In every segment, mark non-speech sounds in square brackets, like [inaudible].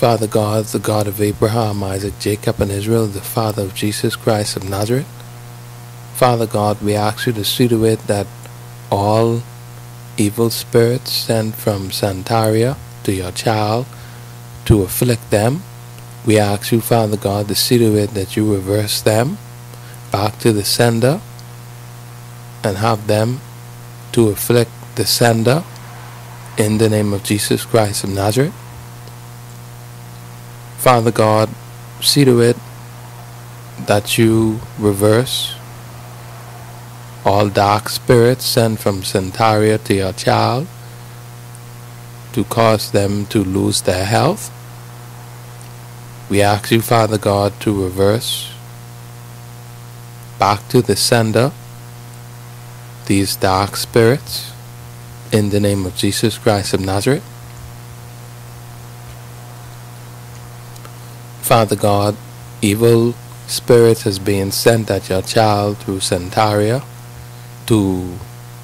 Father God, the God of Abraham, Isaac, Jacob, and Israel, the Father of Jesus Christ of Nazareth. Father God, we ask you to see to it that all evil spirits sent from Santeria to your child to afflict them, we ask you, Father God, to see to it that you reverse them back to the sender and have them to afflict the sender in the name of Jesus Christ of Nazareth. Father God, see to it that you reverse all dark spirits sent from Santeria to your child to cause them to lose their health. We ask you, Father God, to reverse back to the sender these dark spirits in the name of Jesus Christ of Nazareth. Father God, evil spirits has been sent at your child through Santeria to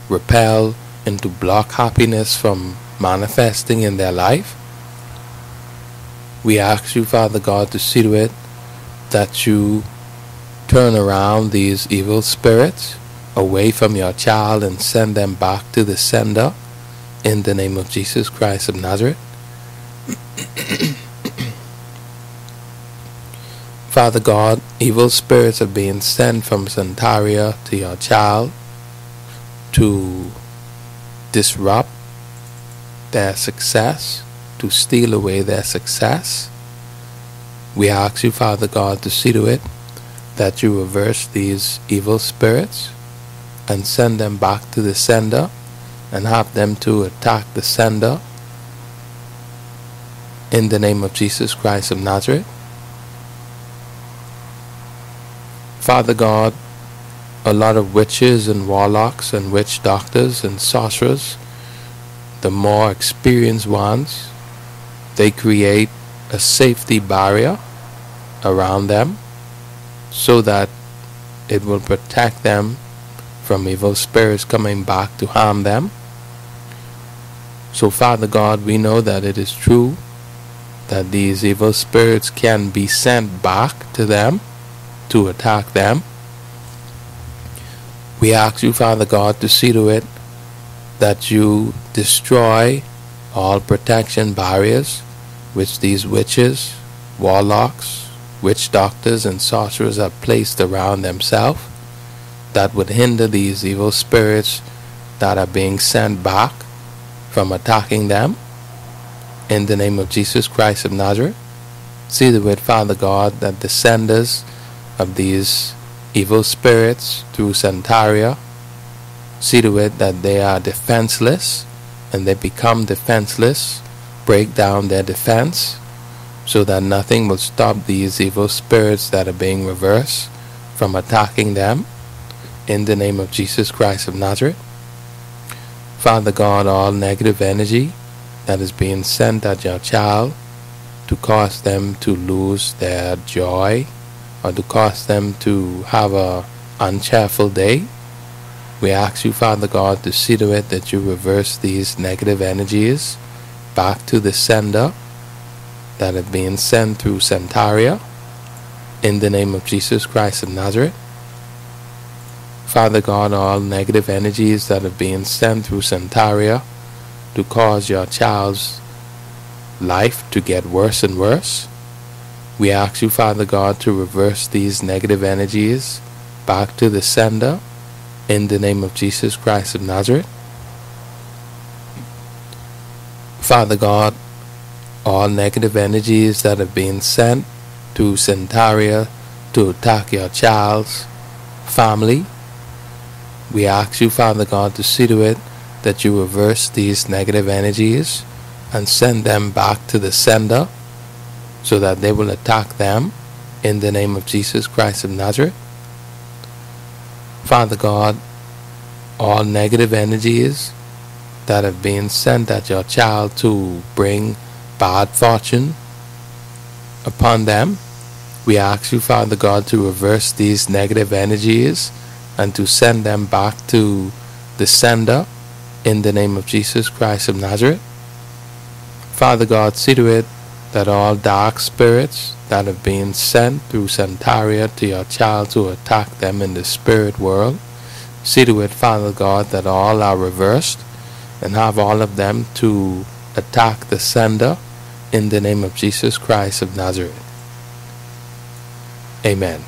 repel and to block happiness from manifesting in their life. We ask you, Father God, to see to it that you turn around these evil spirits away from your child and send them back to the sender in the name of Jesus Christ of Nazareth. [clears throat] Father God, evil spirits are being sent from Santeria to your child to disrupt their success, to steal away their success. We ask you, Father God, to see to it that you reverse these evil spirits and send them back to the sender and have them to attack the sender in the name of Jesus Christ of Nazareth. Father God, a lot of witches and warlocks and witch doctors and sorcerers, the more experienced ones, they create a safety barrier around them so that it will protect them from evil spirits coming back to harm them. So, Father God, we know that it is true that these evil spirits can be sent back to them to attack them. We ask you, Father God, to see to it that you destroy all protection barriers which these witches, warlocks, witch doctors, and sorcerers have placed around themselves that would hinder these evil spirits that are being sent back from attacking them. In the name of Jesus Christ of Nazareth, see to it, Father God, that the senders of these evil spirits through Santeria see to it that they are defenseless and they become defenseless, break down their defense so that nothing will stop these evil spirits that are being reversed from attacking them in the name of Jesus Christ of Nazareth. Father God, all negative energy that is being sent at your child to cause them to lose their joy or to cause them to have a uncheerful day. We ask you, Father God, to see to it that you reverse these negative energies back to the sender that have been sent through Santeria in the name of Jesus Christ of Nazareth. Father God, all negative energies that have been sent through Santeria to cause your child's life to get worse and worse. We ask you, Father God, to reverse these negative energies back to the sender in the name of Jesus Christ of Nazareth. Father God, all negative energies that have been sent to Santeria to attack your child's family, we ask you, Father God, to see to it that you reverse these negative energies and send them back to the sender so that they will attack them in the name of Jesus Christ of Nazareth. Father God, all negative energies that have been sent at your child to bring bad fortune upon them, we ask you, Father God, to reverse these negative energies and to send them back to the sender in the name of Jesus Christ of Nazareth. Father God, see to it that all dark spirits that have been sent through Santeria to your child to attack them in the spirit world, see to it, Father God, that all are reversed and have all of them to attack the sender in the name of Jesus Christ of Nazareth. Amen.